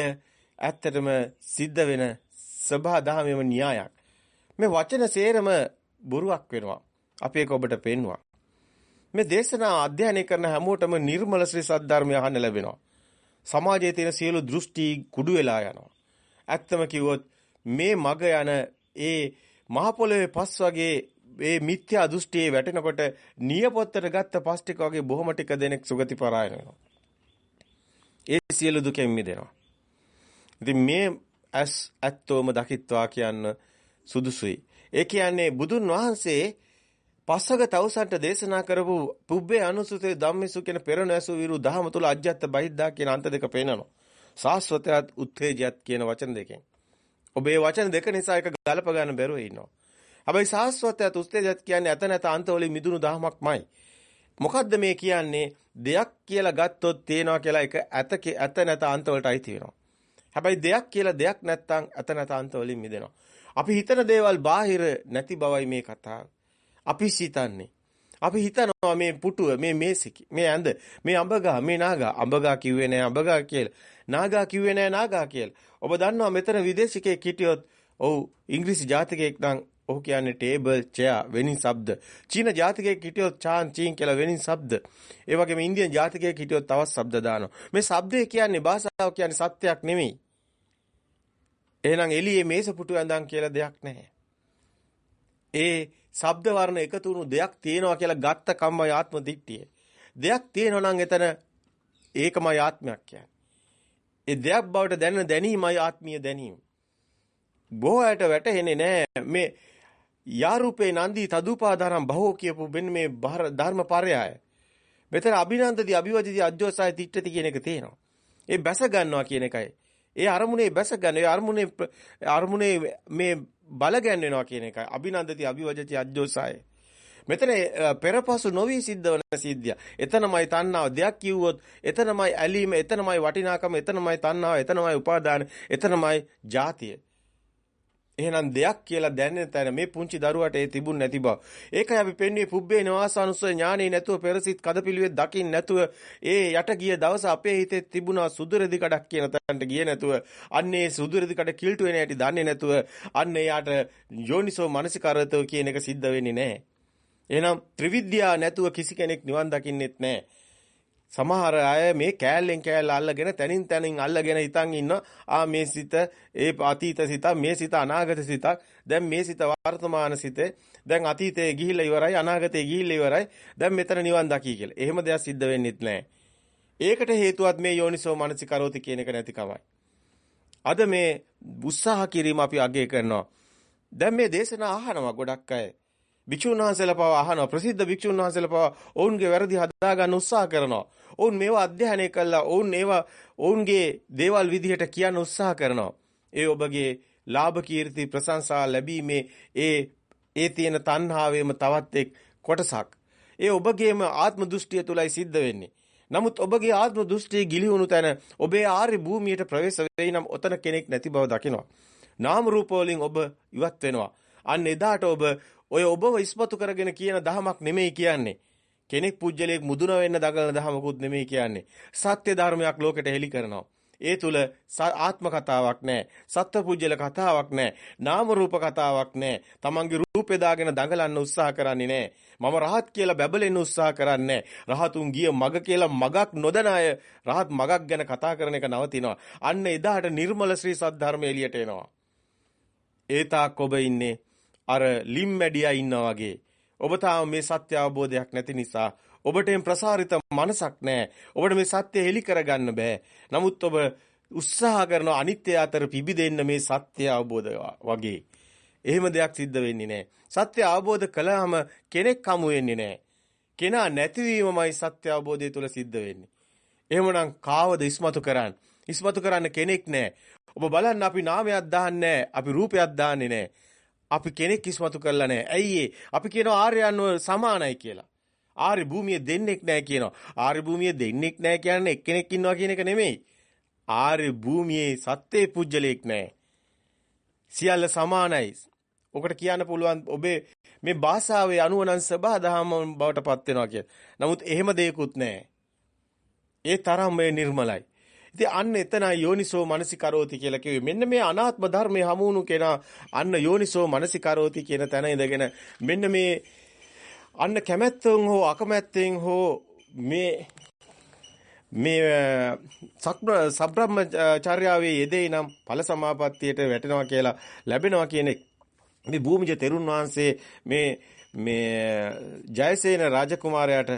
ඇත්තටම සිද්ධ වෙන සබහා දහමෙම න්‍යායක්. මේ වචන සේරම බොරුවක් වෙනවා. අපි ඒක ඔබට පෙන්වුවා. මේ දේශනා අධ්‍යයනය කරන හැමෝටම නිර්මල ශ්‍රී සද්ධර්මය අහන්න ලැබෙනවා. සමාජයේ තියෙන සියලු දෘෂ්ටි කුඩු වෙලා යනවා. ඇත්තම කිව්වොත් මේ මග යන ඒ මහ පොළවේ පස් වගේ මේ මිත්‍යා දෘෂ්ටියේ වැටෙනකොට නියපොත්තට ගත්ත පස් ටික වගේ බොහොම ටික දෙනෙක් සුගති පරායන වෙනවා. ඒ සියලු දුකෙන් මිදෙනවා. ඉතින් මේ ඇස් ඇත්තෝම දකිත්වා කියන්න සුදුසුයි. ඒ කියන්නේ බුදුන් වහන්සේ පස්සක තවුසන්ට දේශනා කරපු පුබ්බේ අනුසුතේ ධම්මසු කියන පෙරණැසු විරු දහම තුල අජ්ජත් බහිද්දා කියන අන්ත දෙක පේනනවා. සාස්වතයත් උත්තේජයත් කියන වචන දෙකෙන්. ඔබේ වචන දෙක නිසා එක ගලප ගන්න බැරුව ඉන්නවා. හැබැයි සාස්වතයත් උත්තේජයත් කියන්නේ ඇත නැත අන්ත වලින් මිදුණු දහමක්මයි. මොකද්ද මේ කියන්නේ? දෙයක් කියලා ගත්තොත් තේනවා කියලා එක ඇත ඇත නැත අන්ත වලට අයිති වෙනවා. හැබැයි දෙයක් කියලා දෙයක් නැත්තම් අතනත අන්ත වලින් මිදෙනවා. අපි හිතන දේවල් බාහිර නැති බවයි මේ කතාව. අපි හිතන්නේ. අපි හිතනවා මේ පුටුව, මේ මේසිකි, මේ ඇඳ, මේ අඹගා, මේ නාගා. අඹගා කිව්වේ නෑ අඹගා කියලා. නාගා කිව්වේ නෑ නාගා කියලා. ඔබ දන්නවා මෙතන විදේශිකයෙක් හිටියොත් ඔව් ඉංග්‍රීසි ජාතිකයෙක් නම් ඔහු කියන්නේ ටේබල් චෙයා වෙනින් શબ્ද. චීන ජාතිකයෙක් හිටියොත් චාන් චීන් කියලා වෙනින් શબ્ද. ඒ වගේම ඉන්දියන් ජාතිකයෙක් හිටියොත් තවත් શબ્ද දානවා. මේ શબ્දේ කියන්නේ භාෂාව කියන්නේ සත්‍යයක් නෙමෙයි. එහෙනම් එළියේ මේස පුටු ඇඳන් කියලා දෙයක් නැහැ. ඒ ශබ්ද වර්ණ එකතු වුණු දෙයක් තියෙනවා කියලා ගත්ත කම්මයි ආත්ම දිට්ඨිය. දෙයක් තියෙනවා නම් එතන ඒකමයි ආත්මයක් කියන්නේ. ඒ දෙයක් බවට දැනෙන දැනීමයි ආත්මීය දැනීම. බොහෝ වැටහෙන්නේ නැහැ මේ යාරූපේ නන්දි තදුපාදාරම් බහෝ කියපු මෙන්න මේ ධර්මපරයය. මෙතන අභිනන්දති අභිවදිති අජ්ජෝසාය තිට්ඨති කියන එක තියෙනවා. ඒ බැස ගන්නවා කියන එකයි. ඒ අරමුණේ බැස ගන්න. ඒ අරමුණේ අරමුණේ මේ බල ගැන්වෙනවා කියන එකයි. අභිනන්දති අභිවජති අජ්ජෝසාය. මෙතන පෙරපසු නොවි සිද්ධ වන සිද්ධිය. එතනමයි තණ්හාව. දෙයක් කිව්වොත් එතනමයි ඇලීම, එතනමයි වටිනාකම, එතනමයි තණ්හාව, එතනමයි උපාදාන, එතනමයි ජාතිය. එහෙනම් දෙයක් කියලා දැනෙන තැන මේ පුංචි දරුවට ඒ තිබුණ නැති බව. ඒකයි අපි පෙන්වන්නේ පුබ්බේ නවාසානුස්සය ඥානෙ නැතුව පෙරසිට කදපිලිවෙත් දකින්න නැතුව ඒ යට ගිය දවස අපේ හිතේ තිබුණා සුදුරෙදි කඩක් කියන තැනට ගියේ නැතුව අන්නේ සුදුරෙදි කඩ කිල්ටු වෙන හැටි දන්නේ නැතුව අන්න එයාට යෝනිසෝ මනසිකාරතව කියන එක සිද්ධ වෙන්නේ නැහැ. එහෙනම් ත්‍රිවිද්‍යා නැතුව කිසි කෙනෙක් නිවන් දකින්නෙත් නැහැ. සමහර අය මේ කෑල්ලෙන් කෑල්ල අල්ලගෙන තනින් තනින් අල්ලගෙන හිතන් ඉන්න ආ මේ සිත ඒ අතීත සිත මේ සිත අනාගත සිතක් දැන් මේ සිත වර්තමාන සිතේ දැන් අතීතයේ ගිහිල්ලා ඉවරයි අනාගතයේ ගිහිල්ලා ඉවරයි දැන් මෙතන නිවන් දකි කියලා. එහෙම දෙයක් සිද්ධ වෙන්නෙත් නැහැ. ඒකට හේතුවත් මේ යෝනිසෝ මනසිකරෝති කියන එක නැතිකමයි. අද මේ උත්සාහ කිරීම අපි අගය කරනවා. දැන් මේ දේශනා අහනවා ගොඩක් අය. භික්ෂුන් වහන්සේලා පවා අහනවා ප්‍රසිද්ධ භික්ෂුන් වහන්සේලා පවා ඔවුන්ගේ වැරදි හදා ගන්න උත්සාහ කරනවා. ඔවුන් මේවා අධ්‍යයනය කළා ඔවුන් ඒවා ඔවුන්ගේ දේවල් විදිහට කියන්න උත්සාහ කරනවා. ඒ ඔබගේ ලාභ කීර්ති ප්‍රශංසා ලැබීමේ ඒ ඒ තියෙන තණ්හාවේම තවත් එක් කොටසක්. ඒ ඔබගේම ආත්ම දෘෂ්ටිය තුලයි සිද්ධ වෙන්නේ. නමුත් ඔබගේ ආත්ම දෘෂ්ටිය ගිලිහුණු තැන ඔබේ ආර්ය භූමියට ප්‍රවේශ වෙයි නම් ඔතන කෙනෙක් නැති බව දකිනවා. නාම රූප වලින් ඔබ ඉවත් වෙනවා. අන්න එදාට ඔබ ඔය ඔබව ඉස්මතු කරගෙන කියන දහමක් නෙමෙයි කියන්නේ. කෙනෙක් පුජ්‍යලයක් මුදුන වෙන්න දඟලන දහමකුත් නෙමෙයි කියන්නේ. සත්‍ය ධර්මයක් ලෝකෙට හෙළි කරනවා. ඒ තුල ආත්ම කතාවක් නැහැ. සත්ත්ව පුජ්‍යල කතාවක් නැහැ. නාම රූප කතාවක් නැහැ. තමන්ගේ රූපේ දාගෙන දඟලන්න උත්සාහ කරන්නේ නැහැ. මම රහත් කියලා බැබලෙන්න උත්සාහ කරන්නේ රහතුන් ගිය මග කියලා මගක් නොදන අය රහත් මගක් ගැන කතා කරන එක නවතිනවා. අන්න එදාට නිර්මල ශ්‍රී සද්ධර්ම එළියට එනවා. ඒ තාක් ඔබ ඉන්නේ අර ලිම් මැඩියා ඉන්නා වගේ. ඔබ තාම මේ සත්‍ය අවබෝධයක් නැති නිසා ඔබට එම් ප්‍රසාරිත මනසක් නැහැ. ඔබට මේ සත්‍ය හෙලි කරගන්න බෑ. නමුත් ඔබ උත්සාහ කරන අනිත්‍ය අතර පිබිදෙන්න මේ සත්‍ය අවබෝධ වගේ. එහෙම දෙයක් සිද්ධ වෙන්නේ නැහැ. සත්‍ය අවබෝධ කළාම කෙනෙක් හමු වෙන්නේ නැහැ. කෙනා නැතිවීමමයි සත්‍ය අවබෝධය තුළ සිද්ධ වෙන්නේ. එහෙමනම් කාවද ඉස්මතු කරන්න? ඉස්මතු කරන්න කෙනෙක් නැහැ. ඔබ බලන්න අපි නාමයක් දාන්නේ අපි රූපයක් දාන්නේ නැහැ. අපි කෙනෙක් ඉස්මතු කරලා නැහැ. ඇයි අපි කියනවා ආර්යයන්ව සමානයි කියලා. ආර්ය භූමිය දෙන්නෙක් නැහැ කියනවා. ආර්ය භූමිය දෙන්නෙක් නැහැ කියන්නේ එක්කෙනෙක් ඉන්නවා කියන එක නෙමෙයි. ආර්ය භූමියේ සත්‍ය පුජ්‍යලයක් නැහැ. සියල්ල සමානයි. ඔකට කියන්න පුළුවන් ඔබේ මේ භාෂාවේ අනුවනන් සබහා දහම බවට පත් වෙනවා කිය. නමුත් එහෙම දෙයක්වත් නැහැ. ඒ තරම් මේ නිර්මලයි. ඉතින් අන්න එතන යෝනිසෝ මනසිකරෝති කියලා කිව්වේ. මෙන්න මේ අනාත්ම ධර්මයේ හමුණු කෙනා අන්න යෝනිසෝ මනසිකරෝති කියන තැන ඉඳගෙන මෙන්න මේ අන්න කැමැත්තෙන් හෝ අකමැත්තෙන් හෝ මේ මේ සබ්‍රහ්මචර්යාවේ යෙදේ නම් ඵල සමාපත්තියට වැටෙනවා කියලා ලැබෙනවා කියන මේ භූමිජ තෙරුන් වහන්සේ මේ මේ ජයසේන රාජකුමාරයාට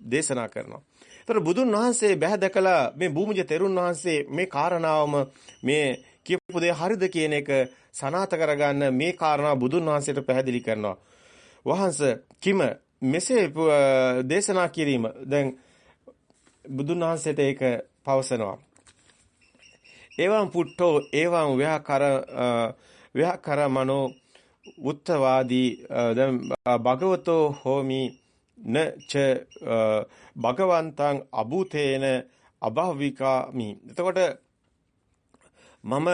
දේශනා කරනවා. ඒතර බුදුන් වහන්සේ බැහැ දැකලා මේ භූමිජ තෙරුන් වහන්සේ මේ කාරණාවම මේ කියපු දේ හරිද කියන එක සනාත කරගන්න මේ කාරණා බුදුන් වහන්සේට පැහැදිලි කරනවා. වහන්ස කිම මෙසේ දේශනා කිරීම දැන් බුදුන් වහන්සේට ඒක පවසනවා. එවං පුට්ටෝ එවං ව්‍යාකර ව්‍යාකරමනෝ උත්තවාදී දැන් භගවතෝ හෝමි නච භගවන්තං අභූතේන අභවිකාමි. එතකොට මම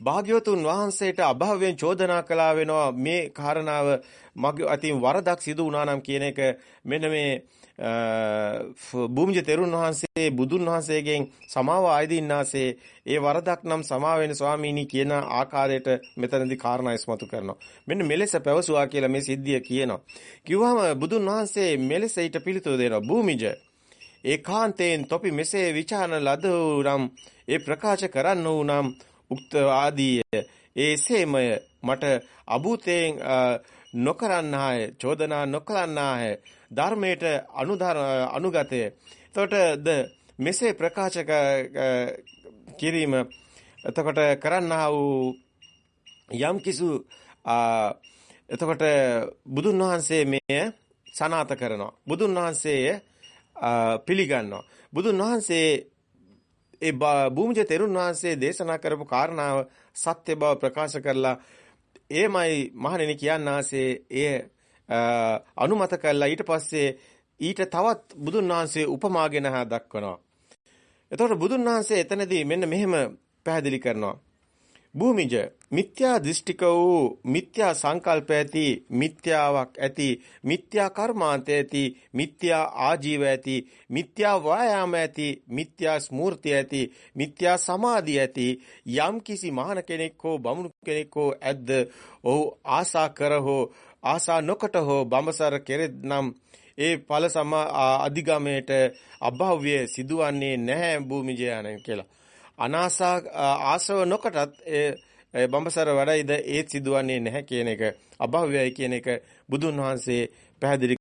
භාග්‍යවතුන් වහන්සේට අභාවයෙන් චෝදනා කළා වෙනවා මේ කාරණාව මගේ අතින් වරදක් සිදු වුණා නම් කියන එක මෙන්න මේ භූමිජ තෙරුන් වහන්සේ බුදුන් වහන්සේගෙන් සමාව ආයදින්නාසේ ඒ වරදක් නම් සමා වෙන ස්වාමීනි කියන ආකාරයට මෙතනදී කාරණා ඉස්මතු කරනවා. මෙන්න මෙලෙස පැවසුවා කියලා මේ සිද්ධිය කියනවා. කිව්වම බුදුන් වහන්සේ මෙලෙස ඊට පිළිතුරු දෙනවා. භූමිජ ඒකාන්තයෙන් තොපි මෙසේ විචාරණ ලද නම් ඒ ප්‍රකාශ කරන්න නම් උක්ත ආදී ඒසේමය මට අභූතයෙන් නොකරන්නාය චෝදනා නොකරන්නාය ධර්මයට අනුධර අනුගතය. එතකොට ද මෙසේ ප්‍රකාශ කිරීම එතකොට කරන්නා වූ යම් කිසු එතකොට බුදුන් වහන්සේ මේ සනාත කරනවා. බුදුන් වහන්සේ පිළිගන්නවා. බුදුන් වහන්සේ ඒ භූමිජ තෙරුන් වහන්සේ දේශනා කරපු කාරණාව සත්‍ය බව ප්‍රකාශ කරලා එයමයි මහණෙනි කියන්නාසේ එය අනුමත කළා ඊට පස්සේ ඊට තවත් බුදුන් වහන්සේ උපමාගෙන දක්වනවා. එතකොට බුදුන් වහන්සේ එතනදී මෙන්න මෙහෙම පැහැදිලි කරනවා. භූමිජ මිත්‍යා දෘෂ්ටික වූ මිත්‍යා සංකල්ප ඇති මිත්‍යාවක් ඇති මිත්‍යා කර්මාන්ත ඇති මිත්‍යා ආජීව ඇති මිත්‍යා වායාම ඇති මිත්‍යා ස්මූර්තිය ඇති මිත්‍යා සමාධිය ඇති යම් කිසි මහාන කෙනෙක් හෝ බමුණු කෙනෙක් හෝ ඇද්ද ඔහු ආසා කර හෝ ආසා නොකොට හෝ බඹසර කෙරෙත් නම් ඒ ඵල සම අධිගමයට අභව්‍ය සිදුවන්නේ නැහැ භූමිජයන කියලා. අනාසා ආසව නොකටත් ඒ බඹසර වැඩයිද ඒත් සිදුවන්නේ නැහැ කියන එක අභව්‍යයි කියන එක බුදුන් වහන්සේ පැහැදිලි